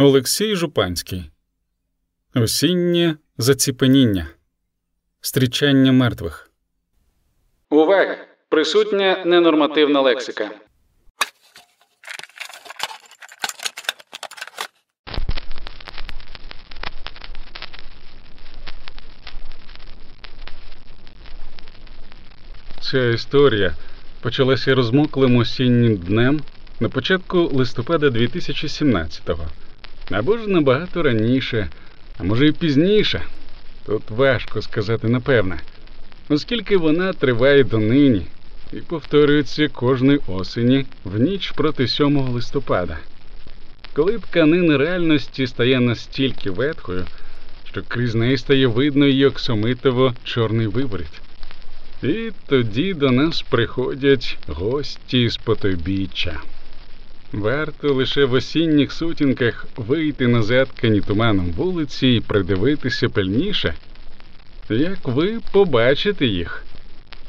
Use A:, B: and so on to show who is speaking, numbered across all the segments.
A: Олексій Жупанський. Осіннє заціпеніння. Стрічання мертвих.
B: Увага! Присутня ненормативна лексика.
A: Ця історія почалася розмоклим осіннім днем на початку листопада 2017-го. Або ж набагато раніше, а може і пізніше. Тут важко сказати напевне, оскільки вона триває донині і повторюється кожної осені в ніч проти 7 листопада, коли тканина реальності стає настільки ветхою, що крізь неї стає видно її оксамитово чорний виворіт. І тоді до нас приходять гості з потойбіччя. Варто лише в осінніх сутінках вийти на заткані туманом вулиці і придивитися пильніше, як ви побачите їх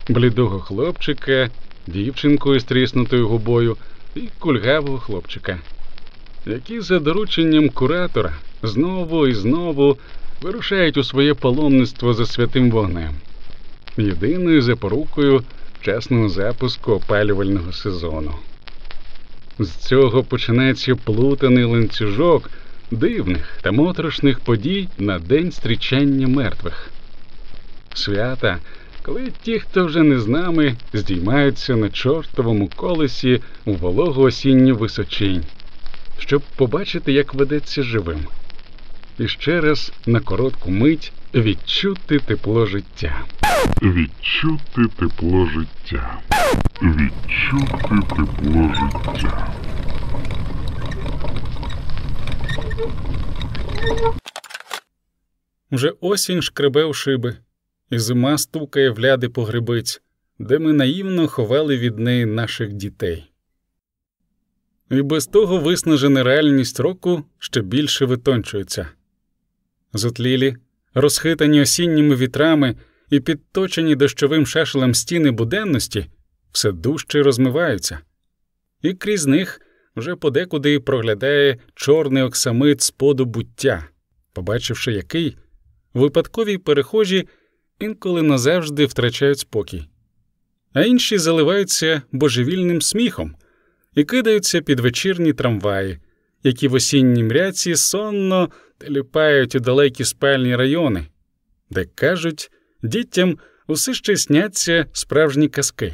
A: блідого хлопчика, дівчинку із тріснутою губою і кульгавого хлопчика, які за дорученням куратора знову і знову вирушають у своє паломництво за святим вогнем, єдиною запорукою вчасного запуску опалювального сезону. З цього починається плутаний ланцюжок дивних та моторошних подій на день зустрічання мертвих. Свята, коли ті, хто вже не з нами, здіймаються на чортовому колесі у вологу осінню височинь, щоб побачити, як ведеться живим, і ще раз на коротку мить відчути тепло життя.
C: Відчути тепло життя. Відчути тепло життя.
A: Вже осінь шкребе у шиби, і зима стукає в ляди погребиць, де ми наївно ховали від неї наших дітей. І без того виснажена реальність року ще більше витончується. Зотлілі, розхитані осінніми вітрами і підточені дощовим шашелем стіни буденності все дужче розмиваються, і крізь них вже подекуди проглядає чорний оксамит споду буття, побачивши який, випадкові перехожі інколи назавжди втрачають спокій, а інші заливаються божевільним сміхом і кидаються під вечірні трамваї, які в осінній мряці сонно теліпають у далекі спальні райони, де кажуть, дітям усе ще сняться справжні казки,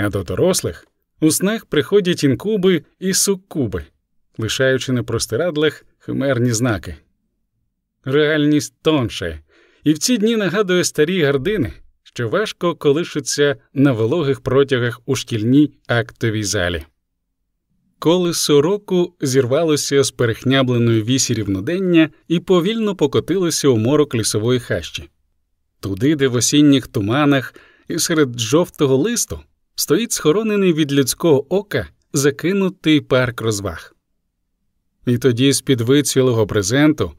A: а до дорослих у снах приходять інкуби і суккуби, лишаючи на простирадлах химерні знаки. Реальність тонше, і в ці дні нагадує старі гардини, що важко колишуться на вологих протягах у шкільній актовій залі. Колесо року зірвалося з перехнябленої вісі рівнодення і повільно покотилося у морок лісової хащі, туди, де в осінніх туманах і серед жовтого листу стоїть схоронений від людського ока закинутий парк розваг. І тоді з під вицвілого презенту,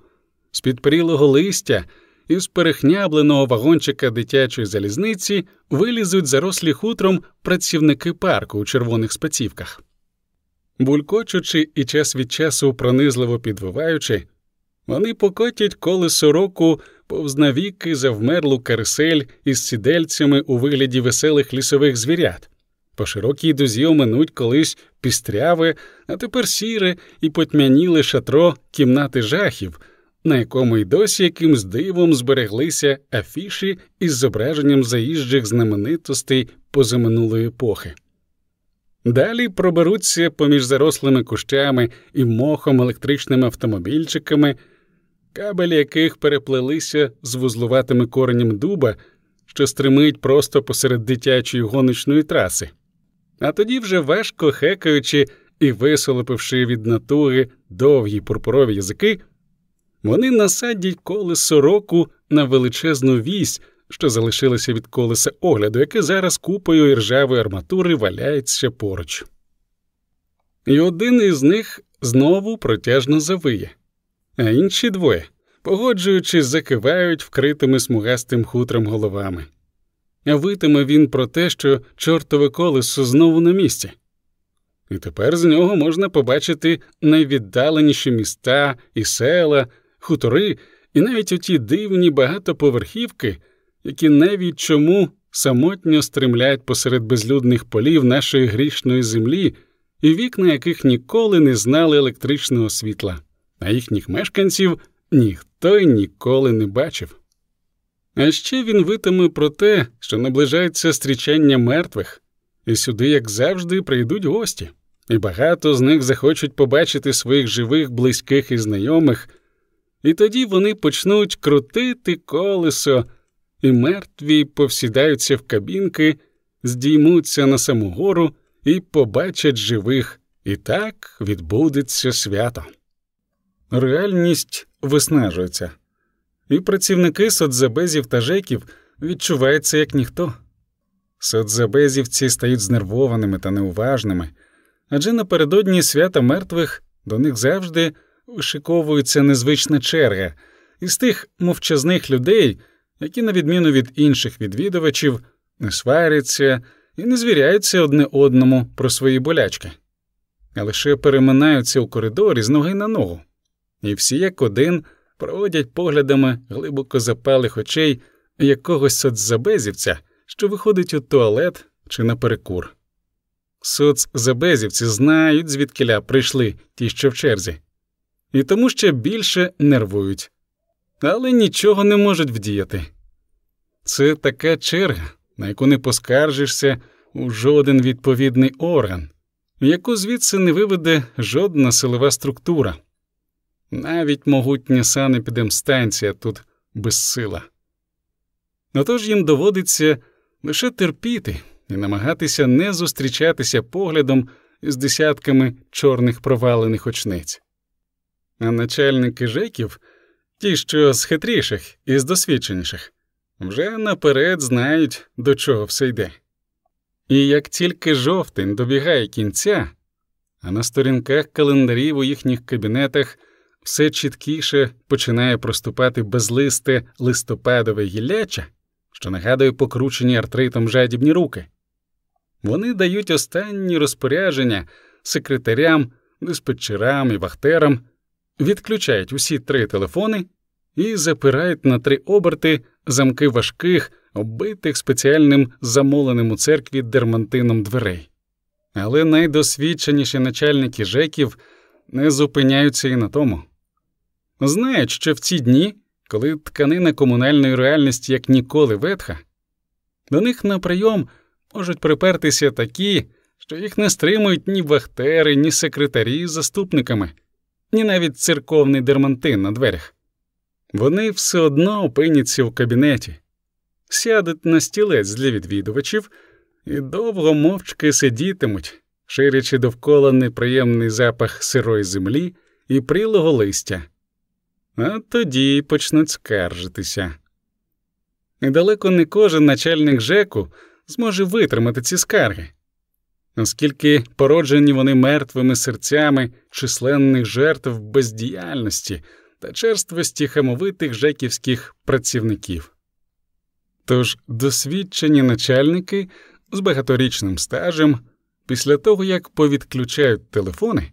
A: з під прілого листя і з перехнябленого вагончика дитячої залізниці вилізуть зарослі хутром працівники парку у червоних спецівках. Булькочучи і час від часу пронизливо підвиваючи, вони покотять колесо року повз навіки завмерлу карусель із сідельцями у вигляді веселих лісових звірят. По широкій дузі оминуть колись пістряве, а тепер сіре і потьмяніле шатро кімнати жахів, на якому й досі якимсь дивом збереглися афіші із зображенням заїжджих знаменитостей позаминулої епохи. Далі проберуться поміж зарослими кущами і мохом електричними автомобільчиками, кабелі яких переплелися з вузлуватими коренем дуба, що стримить просто посеред дитячої гоночної траси. А тоді вже важко хекаючи і висолопивши від натуги довгі пурпурові язики, вони насадять колесо року на величезну вісь, що залишилося від колеса огляду, яке зараз купою іржавої арматури валяється поруч. І один із них знову протяжно завиє, а інші двоє, погоджуючись, закивають вкритими смугастим хутром головами. Витиме він про те, що чортове колесо знову на місці. І тепер з нього можна побачити найвіддаленіші міста і села, хутори, і навіть оті дивні багатоповерхівки, які навіть чому самотньо стримлять посеред безлюдних полів нашої грішної землі, і вікна яких ніколи не знали електричного світла, а їхніх мешканців ніхто й ніколи не бачив. А ще він витиме про те, що наближається стрічання мертвих, і сюди, як завжди, прийдуть гості, і багато з них захочуть побачити своїх живих, близьких і знайомих, і тоді вони почнуть крутити колесо, і мертві повсідаються в кабінки, здіймуться на саму гору і побачать живих, і так відбудеться свято. Реальність виснажується і працівники соцзабезів та жеків відчуваються як ніхто. Соцзабезівці стають знервованими та неуважними, адже напередодні свята мертвих до них завжди вишиковується незвична черга із тих мовчазних людей, які, на відміну від інших відвідувачів, не сваряться і не звіряються одне одному про свої болячки, а лише переминаються у коридорі з ноги на ногу, і всі як один проводять поглядами глибоко запалих очей якогось соцзабезівця, що виходить у туалет чи на перекур. Соцзабезівці знають, звідкиля прийшли ті, що в черзі, і тому ще більше нервують, але нічого не можуть вдіяти. Це така черга, на яку не поскаржишся у жоден відповідний орган, яку звідси не виведе жодна силова структура. Навіть могутня санепідемстанція тут безсила. Отож їм доводиться лише терпіти і намагатися не зустрічатися поглядом з десятками чорних провалених очниць. А начальники жеків, ті, що з хитріших і з досвідченіших, вже наперед знають, до чого все йде. І як тільки жовтень добігає кінця, а на сторінках календарів у їхніх кабінетах все чіткіше починає проступати безлисте листопадове гілляча, що нагадує покручені артритом жадібні руки. Вони дають останні розпорядження секретарям, диспетчерам і вахтерам, відключають усі три телефони і запирають на три оберти замки важких, оббитих спеціальним замоленим у церкві дермантином дверей. Але найдосвідченіші начальники жеків не зупиняються і на тому знають, що в ці дні, коли тканина комунальної реальності як ніколи ветха, до них на прийом можуть припертися такі, що їх не стримують ні вахтери, ні секретарі з заступниками, ні навіть церковний дермантин на дверях. Вони все одно опиняться в кабінеті, сядуть на стілець для відвідувачів і довго мовчки сидітимуть, ширячи довкола неприємний запах сирої землі і прілого листя а тоді почнуть скаржитися. І далеко не кожен начальник ЖЕКу зможе витримати ці скарги, оскільки породжені вони мертвими серцями численних жертв бездіяльності та черствості хамовитих жеківських працівників. Тож досвідчені начальники з багаторічним стажем, після того як повідключають телефони,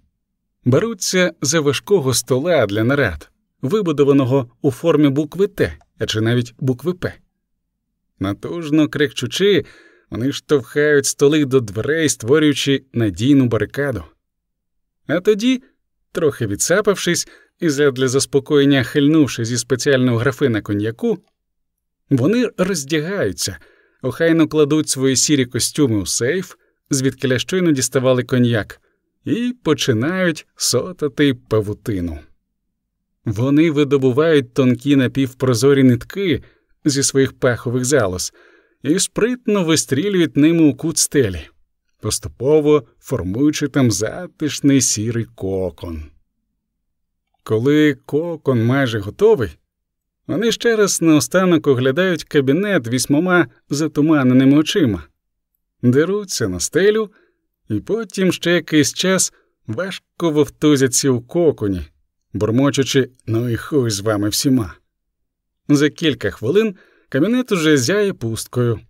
A: беруться за важкого стола для нарад вибудованого у формі букви Т, а чи навіть букви П. Натужно крикчучи, вони штовхають столи до дверей, створюючи надійну барикаду. А тоді, трохи відсапавшись і для заспокоєння хильнувши зі спеціального графина коньяку, вони роздягаються, охайно кладуть свої сірі костюми у сейф, звідки щойно діставали коньяк, і починають сотати павутину. Вони видобувають тонкі напівпрозорі нитки зі своїх пахових залоз і спритно вистрілюють ними у кут стелі, поступово формуючи там затишний сірий кокон. Коли кокон майже готовий, вони ще раз наостанок оглядають кабінет вісьмома затуманеними очима, деруться на стелю і потім ще якийсь час важко вовтузяться у коконі бурмочучи ну і хуй з вами всіма. За кілька хвилин кабінет уже зяє пусткою,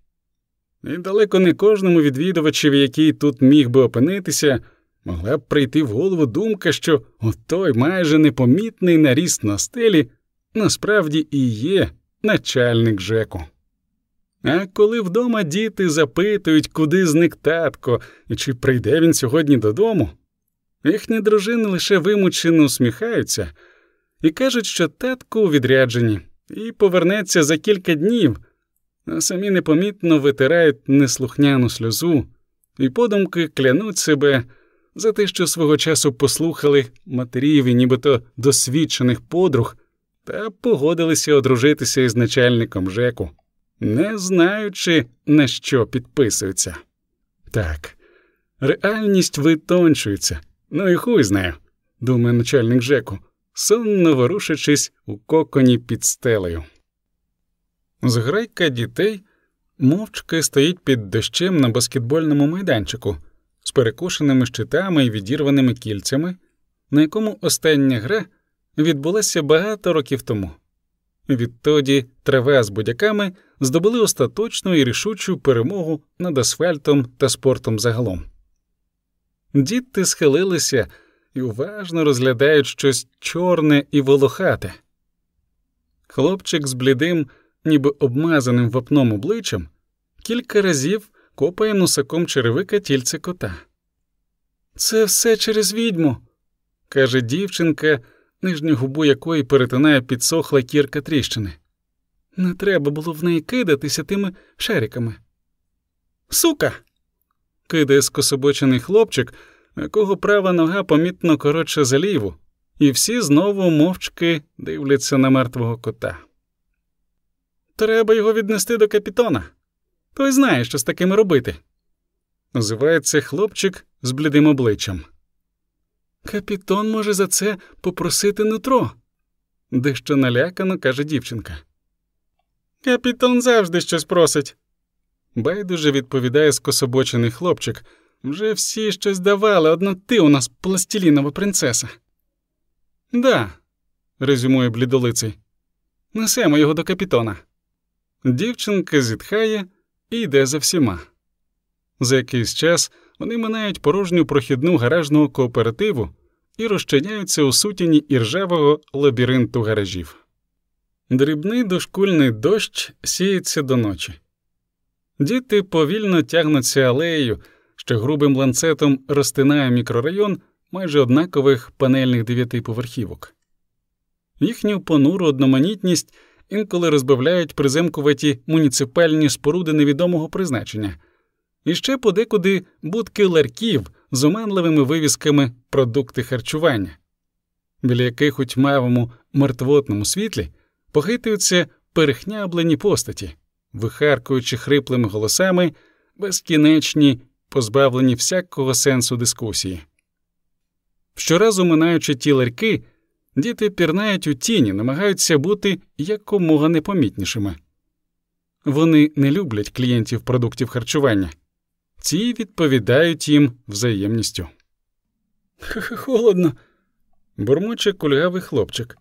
A: і далеко не кожному відвідувачеві, який тут міг би опинитися, могла б прийти в голову думка, що отой майже непомітний наріст на стелі насправді і є начальник Жеку. А коли вдома діти запитують, куди зник татко і чи прийде він сьогодні додому, їхні дружини лише вимучено усміхаються і кажуть, що татко у відрядженні і повернеться за кілька днів, а самі непомітно витирають неслухняну сльозу і подумки клянуть себе за те, що свого часу послухали матерів і нібито досвідчених подруг та погодилися одружитися із начальником Жеку, не знаючи, на що підписуються. Так, реальність витончується, ну і хуй знаю, думає начальник Жеку, сонно ворушачись у коконі під стелею. Зграйка дітей мовчки стоїть під дощем на баскетбольному майданчику з перекошеними щитами і відірваними кільцями, на якому остання гра відбулася багато років тому. Відтоді трава з будяками здобули остаточну і рішучу перемогу над асфальтом та спортом загалом. Діти схилилися і уважно розглядають щось чорне і волохате. Хлопчик з блідим, ніби обмазаним вапном обличчям, кілька разів копає носаком черевика тільце кота. Це все через відьму, каже дівчинка, нижню губу якої перетинає підсохла кірка тріщини. Не треба було в неї кидатися тими шариками. Сука. Кидає скособочений хлопчик, якого права нога помітно коротша за ліву, і всі знову мовчки дивляться на мертвого кота. Треба його віднести до капітона. Той знає, що з такими робити. Називається хлопчик з блідим обличчям. Капітон може за це попросити нутро, дещо налякано каже дівчинка. Капітон завжди щось просить. Байдуже відповідає скособочений хлопчик. Вже всі щось давали, одна ти у нас пластилінова принцеса. Да, резюмує блідолиций. Несемо його до капітона. Дівчинка зітхає і йде за всіма. За якийсь час вони минають порожню прохідну гаражного кооперативу і розчиняються у сутіні іржавого лабіринту гаражів. Дрібний дошкульний дощ сіється до ночі. Діти повільно тягнуться алеєю, що грубим ланцетом розтинає мікрорайон майже однакових панельних дев'ятиповерхівок. Їхню понуру одноманітність інколи розбавляють приземкуваті муніципальні споруди невідомого призначення, і ще подекуди будки ларків з оманливими вивісками продукти харчування, біля яких у тьмавому мертвотному світлі похитуються перехняблені постаті, вихаркуючи хриплими голосами безкінечні, позбавлені всякого сенсу дискусії. Щоразу минаючи ті ларьки, діти пірнають у тіні, намагаються бути якомога непомітнішими. Вони не люблять клієнтів продуктів харчування, ці відповідають їм взаємністю. Холодно, бурмоче кульгавий хлопчик.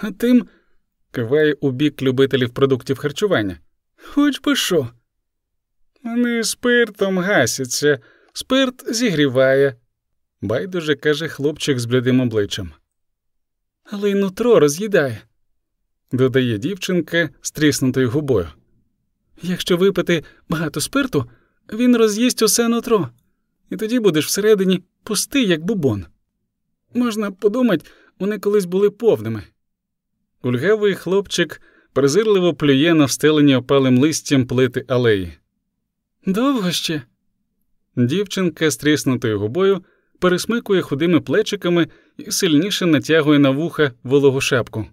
A: А тим киває у бік любителів продуктів харчування. Хоч би що. Вони спиртом гасяться, спирт зігріває, байдуже каже хлопчик з блідим обличчям. Але й нутро роз'їдає, додає дівчинка з тріснутою губою. Якщо випити багато спирту, він роз'їсть усе нутро, і тоді будеш всередині пустий, як бубон. Можна подумати, вони колись були повними. Ульгавий хлопчик презирливо плює на встелені опалим листям плити алеї. Довго ще. Дівчинка з тріснутою губою пересмикує худими плечиками і сильніше натягує на вуха вологу шапку.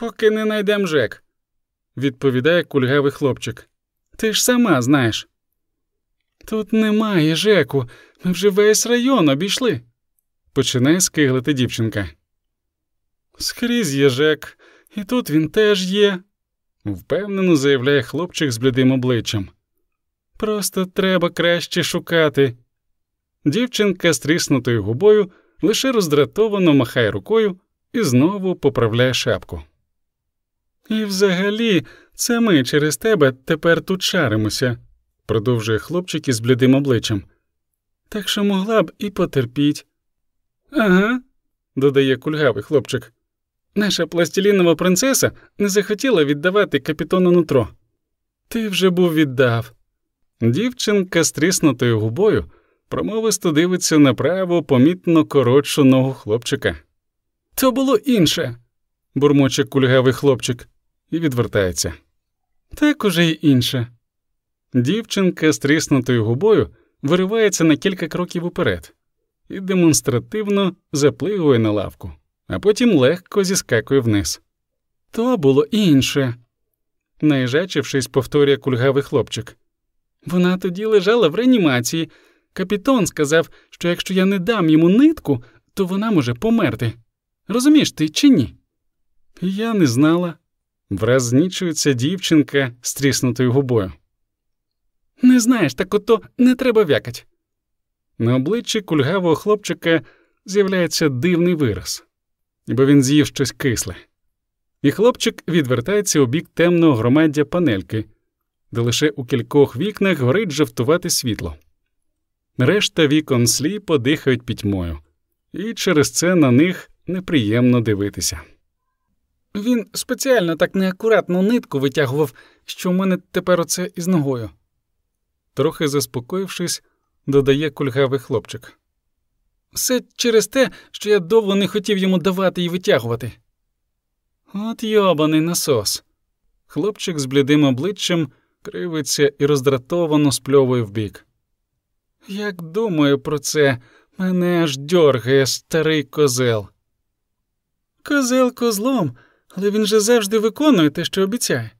A: Поки не найдем Жек, відповідає кульгавий хлопчик. Ти ж сама знаєш. Тут немає Жеку, ми вже весь район обійшли, починає скиглити дівчинка. Скрізь є Жек, і тут він теж є, впевнено заявляє хлопчик з блідим обличчям. Просто треба краще шукати. Дівчинка з тріснутою губою лише роздратовано махає рукою і знову поправляє шапку. І взагалі, це ми через тебе тепер тут шаримося, продовжує хлопчик із блідим обличчям. Так що могла б і потерпіть. Ага, додає кульгавий хлопчик. Наша пластилінова принцеса не захотіла віддавати капітону нутро. Ти вже був віддав. Дівчинка з тріснутою губою промовисто дивиться на праву помітно коротшу ногу хлопчика. То було інше, бурмоче кульгавий хлопчик і відвертається. Так уже й інше. Дівчинка з тріснутою губою виривається на кілька кроків уперед і демонстративно заплигує на лавку, а потім легко зіскакує вниз. То було інше, наїжачившись, повторює кульгавий хлопчик. Вона тоді лежала в реанімації. Капітон сказав, що якщо я не дам йому нитку, то вона може померти. Розумієш ти чи ні? Я не знала. Враз знічується дівчинка з тріснутою губою. Не знаєш, так ото не треба вякать. На обличчі кульгавого хлопчика з'являється дивний вираз, бо він з'їв щось кисле. І хлопчик відвертається у бік темного громаддя панельки, де лише у кількох вікнах горить жовтувати світло. Решта вікон сліпо дихають пітьмою, і через це на них неприємно дивитися. Він спеціально так неакуратно нитку витягував, що в мене тепер оце із ногою. Трохи заспокоївшись, додає кульгавий хлопчик. Все через те, що я довго не хотів йому давати і витягувати. От йобаний насос. Хлопчик з блідим обличчям кривиться і роздратовано спльовує вбік. Як думаю про це, мене аж дьоргає старий козел. Козел козлом, але він же завжди виконує те, що обіцяє,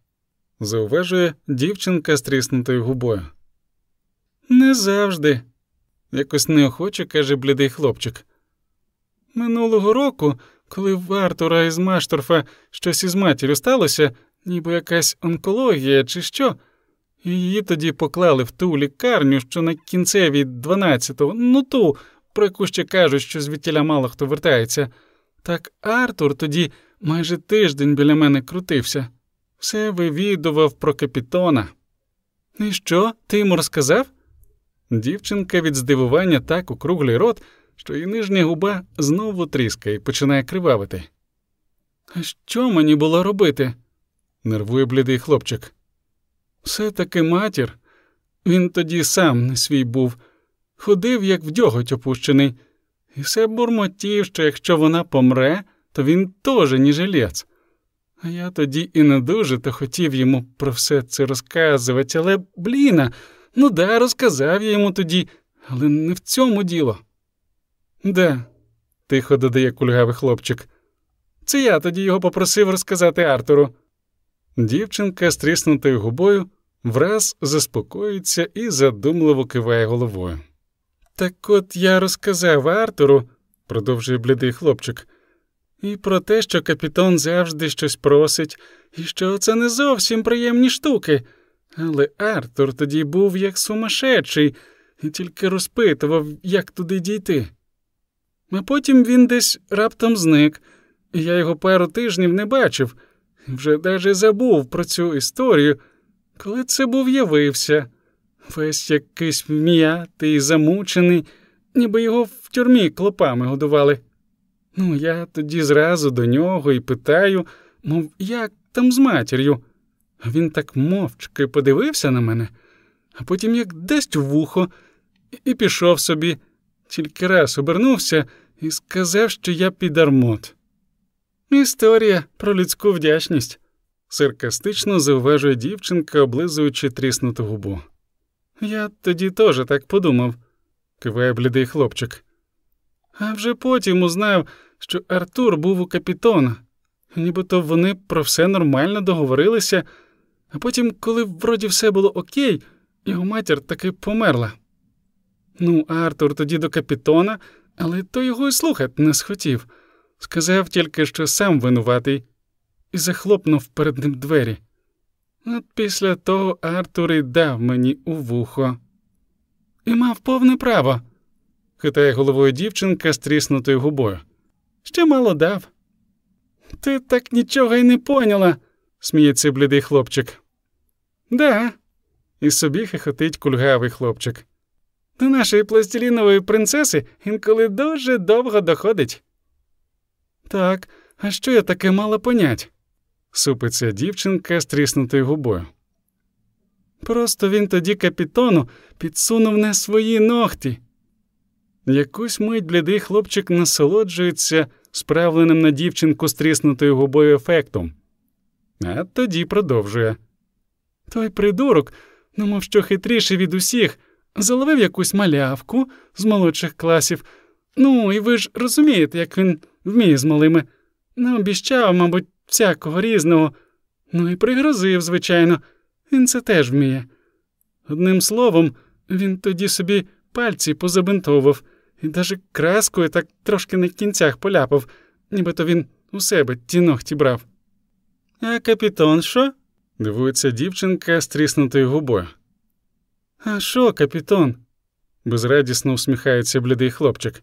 A: зауважує дівчинка з тріснутою губою. Не завжди, якось неохоче каже блідий хлопчик. Минулого року, коли в Артура із Машторфа щось із матір'ю сталося, ніби якась онкологія чи що, і її тоді поклали в ту лікарню, що на кінцевій 12-го, ну ту, про яку ще кажуть, що звідтіля мало хто вертається. Так Артур тоді майже тиждень біля мене крутився, все вивідував про капітона. І що, ти йому розказав? Дівчинка від здивування так округлий рот, що її нижня губа знову тріскає і починає кривавити. А що мені було робити? нервує блідий хлопчик. Все таки матір. Він тоді сам не свій був, ходив, як в дьоготь опущений, і все бурмотів, що якщо вона помре, то він теж ні жилець. А я тоді і не дуже то хотів йому про все це розказувати, але, бліна, ну да, розказав я йому тоді, але не в цьому діло. Да, тихо додає кульгавий хлопчик. Це я тоді його попросив розказати Артуру. Дівчинка з тріснутою губою враз заспокоїться і задумливо киває головою. Так от я розказав Артуру, продовжує блідий хлопчик, і про те, що капітон завжди щось просить, і що це не зовсім приємні штуки. Але Артур тоді був як сумасшедший і тільки розпитував, як туди дійти. А потім він десь раптом зник, і я його пару тижнів не бачив, вже даже забув про цю історію, коли це був явився, весь якийсь вм'ятий, і замучений, ніби його в тюрмі клопами годували. Ну, я тоді зразу до нього і питаю, мов, як там з матір'ю. Він так мовчки подивився на мене, а потім як дасть в вухо, і пішов собі, тільки раз обернувся і сказав, що я підармот. Історія про людську вдячність, саркастично зауважує дівчинка, облизуючи тріснуту губу. Я тоді теж так подумав, киває блідий хлопчик. А вже потім узнав, що Артур був у капітона, нібито вони про все нормально договорилися, а потім, коли вроді все було окей, його матір таки померла. Ну, Артур тоді до капітона, але то його й слухати не схотів. Сказав тільки, що сам винуватий, і захлопнув перед ним двері. От після того Артур і дав мені у вухо. І мав повне право, хитає головою дівчинка з тріснутою губою. Ще мало дав. Ти так нічого й не поняла, сміється блідий хлопчик. Да, і собі хихотить кульгавий хлопчик. До нашої пластилінової принцеси інколи дуже довго доходить. Так, а що я таке мала понять? супиться дівчинка з тріснутою губою. Просто він тоді капітону підсунув не свої ногті. Якусь мить блідий хлопчик насолоджується справленим на дівчинку з тріснутою губою ефектом, а тоді продовжує. Той придурок, ну що хитріший від усіх, заловив якусь малявку з молодших класів. Ну, і ви ж розумієте, як він вміє з малими. Не обіщав, мабуть, всякого різного. Ну і пригрозив, звичайно, він це теж вміє. Одним словом, він тоді собі пальці позабинтовував і даже краскою так трошки на кінцях поляпав, нібито він у себе ті ногті брав. А капітон що? Дивується дівчинка з тріснутою губою. А що, капітон? безрадісно усміхається блідий хлопчик.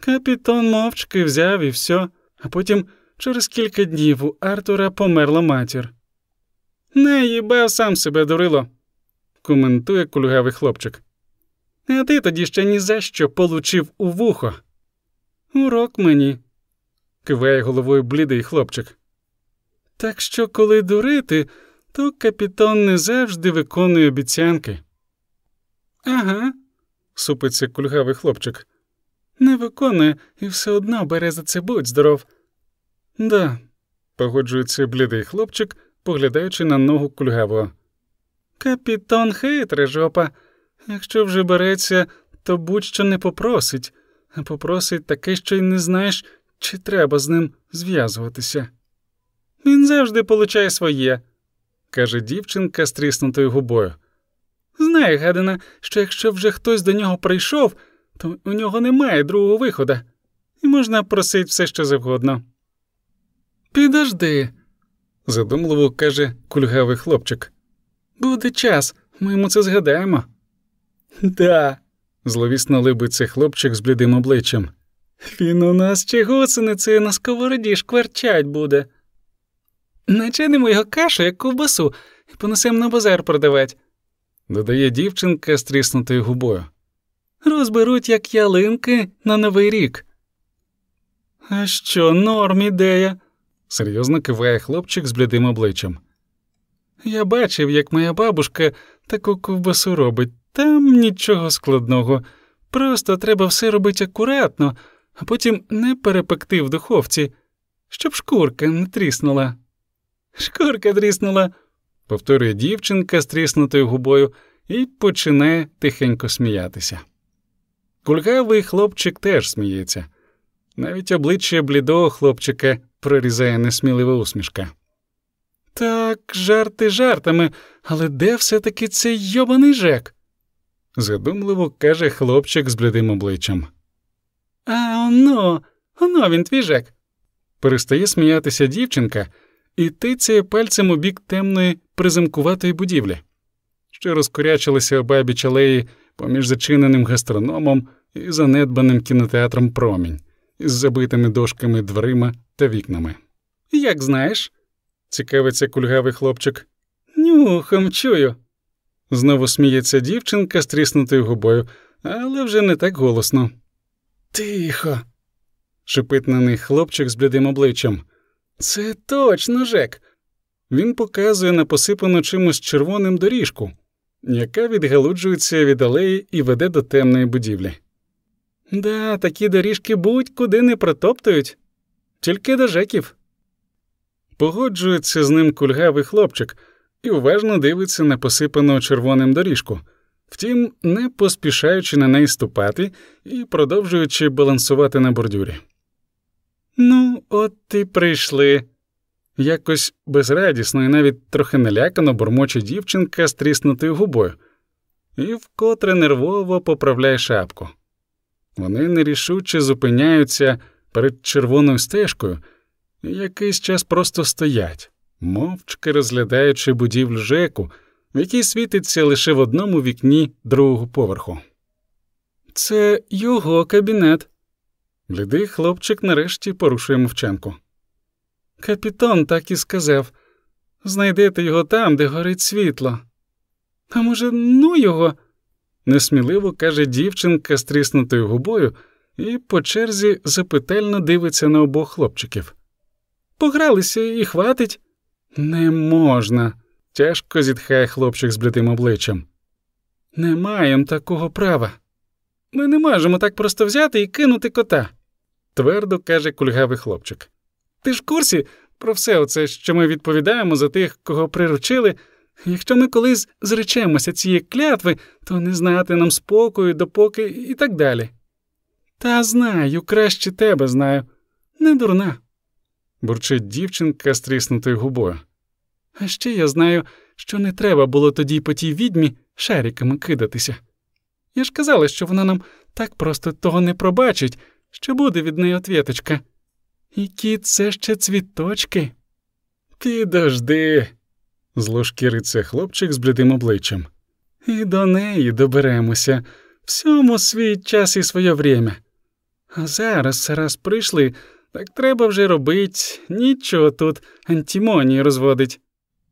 A: Капітон мовчки взяв і все, а потім через кілька днів у Артура померла матір. Не їбав сам себе дурило, коментує кульгавий хлопчик. А ти тоді ще ні за що получив у вухо. Урок мені, киває головою блідий хлопчик. Так що, коли дурити, то капітан не завжди виконує обіцянки. Ага, супиться кульгавий хлопчик. Не виконує і все одно бере за це будь здоров. Да, погоджується блідий хлопчик, поглядаючи на ногу кульгавого. Капітан хитра жопа. Якщо вже береться, то будь-що не попросить, а попросить таке, що й не знаєш, чи треба з ним зв'язуватися. Він завжди получає своє, каже дівчинка з тріснутою губою. Знає, гадина, що якщо вже хтось до нього прийшов, то у нього немає другого виходу, і можна просить все що завгодно. Підожди, задумливо каже кульгавий хлопчик. Буде час, ми йому це згадаємо. Да, зловісно либиться хлопчик з блідим обличчям. Він у нас чи гусеницею на сковороді шкварчать буде. Начинимо його кашу, як ковбасу, і понесемо на базар продавать, додає дівчинка з тріснутою губою. Розберуть, як ялинки на новий рік. А що, норм ідея? серйозно киває хлопчик з блідим обличчям. Я бачив, як моя бабушка таку ковбасу робить. Там нічого складного. Просто треба все робити акуратно, а потім не перепекти в духовці, щоб шкурка не тріснула. Шкурка тріснула, повторює дівчинка з тріснутою губою і починає тихенько сміятися. Кульгавий хлопчик теж сміється. Навіть обличчя блідого хлопчика прорізає несмілива усмішка. Так, жарти жартами, але де все таки цей йобаний жек? задумливо каже хлопчик з блідим обличчям. А оно, оно він твій жек. Перестає сміятися дівчинка і тицяє пальцем у бік темної приземкуватої будівлі, що розкорячилася обабіч алеї поміж зачиненим гастрономом і занедбаним кінотеатром промінь із забитими дошками дверима та вікнами. Як знаєш, цікавиться кульгавий хлопчик. Нюхом чую. Знову сміється дівчинка з тріснутою губою, але вже не так голосно. Тихо. шипить на них хлопчик з блідим обличчям. Це точно Жек. Він показує на посипану чимось червоним доріжку, яка відгалуджується від алеї і веде до темної будівлі. Да, такі доріжки будь-куди не протоптують, тільки до Жеків. Погоджується з ним кульгавий хлопчик і уважно дивиться на посипану червоним доріжку, втім, не поспішаючи на неї ступати і продовжуючи балансувати на бордюрі. Ну, от і прийшли. Якось безрадісно і навіть трохи налякано бурмоче дівчинка з тріснутою губою, і вкотре нервово поправляє шапку. Вони нерішуче зупиняються перед червоною стежкою і якийсь час просто стоять, мовчки розглядаючи будівлю Жеку, в якій світиться лише в одному вікні другого поверху. Це його кабінет. Блідий хлопчик нарешті порушує мовчанку. Капітан так і сказав знайдете його там, де горить світло. А може, ну його? несміливо каже дівчинка з тріснутою губою і по черзі запитально дивиться на обох хлопчиків. Погралися і хватить. Не можна, тяжко зітхає хлопчик з блідим обличчям. Не маємо такого права. Ми не можемо так просто взяти і кинути кота, твердо каже кульгавий хлопчик. Ти ж в курсі про все оце, що ми відповідаємо за тих, кого приручили. Якщо ми колись зречемося цієї клятви, то не знати нам спокою, допоки і так далі. Та знаю, краще тебе знаю, не дурна, бурчить дівчинка з тріснутою губою. А ще я знаю, що не треба було тоді по тій відьмі шариками кидатися. Я ж казала, що вона нам так просто того не пробачить, що буде від неї отвіточка. І кіт це ще цвіточки. Підожди, зло шкіриться хлопчик з блідим обличчям. І до неї доберемося всьому свій час і своє время. А зараз, раз прийшли, так треба вже робить, нічого тут антимонії розводить.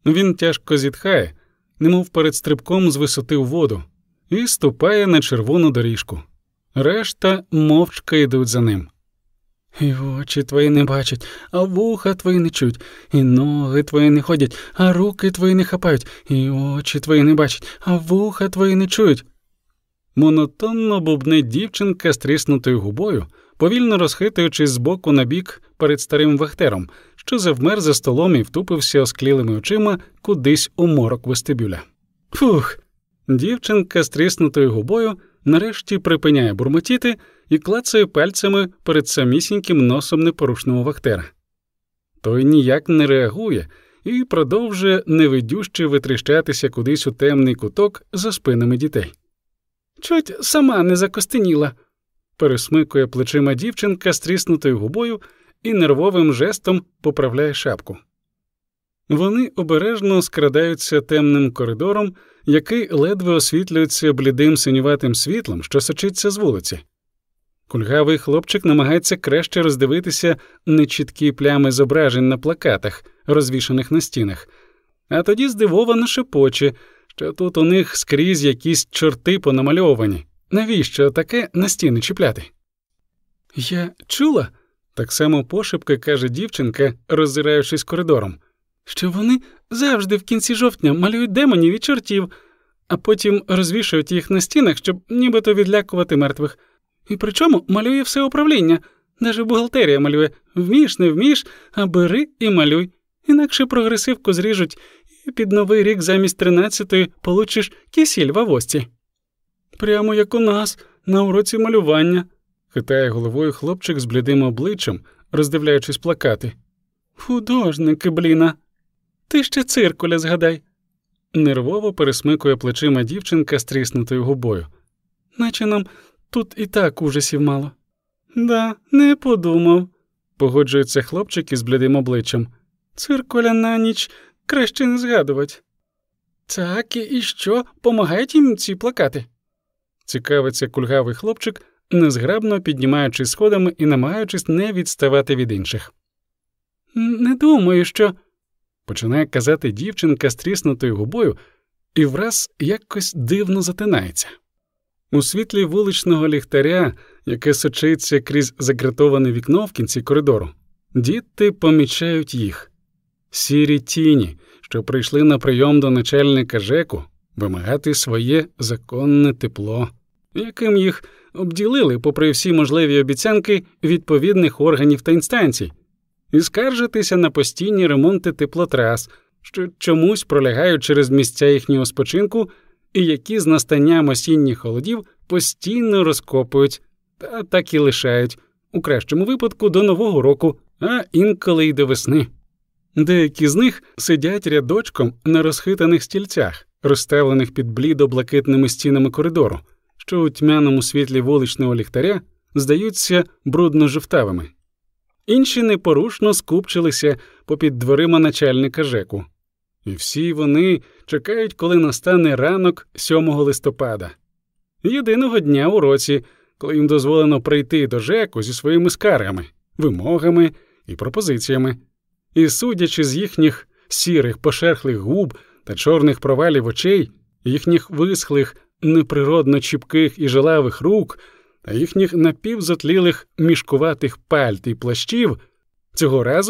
A: Він тяжко зітхає, немов перед стрибком з висоти в воду, і ступає на червону доріжку. Решта мовчки йдуть за ним. І очі твої не бачать, а вуха твої не чують, і ноги твої не ходять, а руки твої не хапають, і очі твої не бачать, а вуха твої не чують. Монотонно бубне дівчинка з тріснутою губою, повільно розхитуючись з боку на бік перед старим вахтером, що завмер за столом і втупився осклілими очима кудись у морок вестибюля. Фух. Дівчинка з тріснутою губою нарешті припиняє бурмотіти і клацає пальцями перед самісіньким носом непорушного вахтера. Той ніяк не реагує і продовжує невидюще витріщатися кудись у темний куток за спинами дітей. Чуть сама не закостеніла, пересмикує плечима дівчинка з тріснутою губою і нервовим жестом поправляє шапку. Вони обережно скрадаються темним коридором, який ледве освітлюється блідим синюватим світлом, що сочиться з вулиці. Кульгавий хлопчик намагається краще роздивитися нечіткі плями зображень на плакатах, розвішаних на стінах, а тоді здивовано шепоче, що тут у них скрізь якісь чорти понамальовані. Навіщо таке на стіни чіпляти? Я чула, так само пошепки каже дівчинка, роззираючись коридором, що вони завжди в кінці жовтня малюють демонів і чортів, а потім розвішують їх на стінах, щоб нібито відлякувати мертвих. І причому малює все управління, навіть бухгалтерія малює вмієш, не вмієш, а бери і малюй. Інакше прогресивку зріжуть, і під новий рік замість тринадцятої получиш кисіль в авості. Прямо як у нас, на уроці малювання, хитає головою хлопчик з блідим обличчям, роздивляючись плакати. Художники, бліна. Ти ще циркуля згадай. Нервово пересмикує плечима дівчинка з тріснутою губою. Наче нам тут і так ужасів мало. Да, не подумав, погоджується хлопчик із блідим обличчям. Циркуля на ніч краще не згадувати. Так, і що, помагають їм ці плакати? Цікавиться кульгавий хлопчик, незграбно піднімаючись сходами і намагаючись не відставати від інших. Не думаю, що. Починає казати дівчинка з тріснутою губою і враз якось дивно затинається. У світлі вуличного ліхтаря, яке сочиться крізь загратоване вікно в кінці коридору, діти помічають їх сірі тіні, що прийшли на прийом до начальника ЖЕКу вимагати своє законне тепло, яким їх обділили, попри всі можливі обіцянки відповідних органів та інстанцій, і скаржитися на постійні ремонти теплотрас, що чомусь пролягають через місця їхнього спочинку і які з настанням осінніх холодів постійно розкопують та так і лишають, у кращому випадку до Нового року, а інколи й до весни. Деякі з них сидять рядочком на розхитаних стільцях, розставлених під блідо-блакитними стінами коридору, що у тьмяному світлі вуличного ліхтаря здаються брудно-жовтавими. Інші непорушно скупчилися попід дверима начальника ЖЕКу. І всі вони чекають, коли настане ранок 7 листопада, єдиного дня у році, коли їм дозволено прийти до ЖЕКу зі своїми скаргами, вимогами і пропозиціями. І, судячи з їхніх сірих пошерхлих губ та чорних провалів очей, їхніх висхлих, неприродно чіпких і жилавих рук, а їхніх напівзотлілих мішкуватих пальт і плащів, цього разу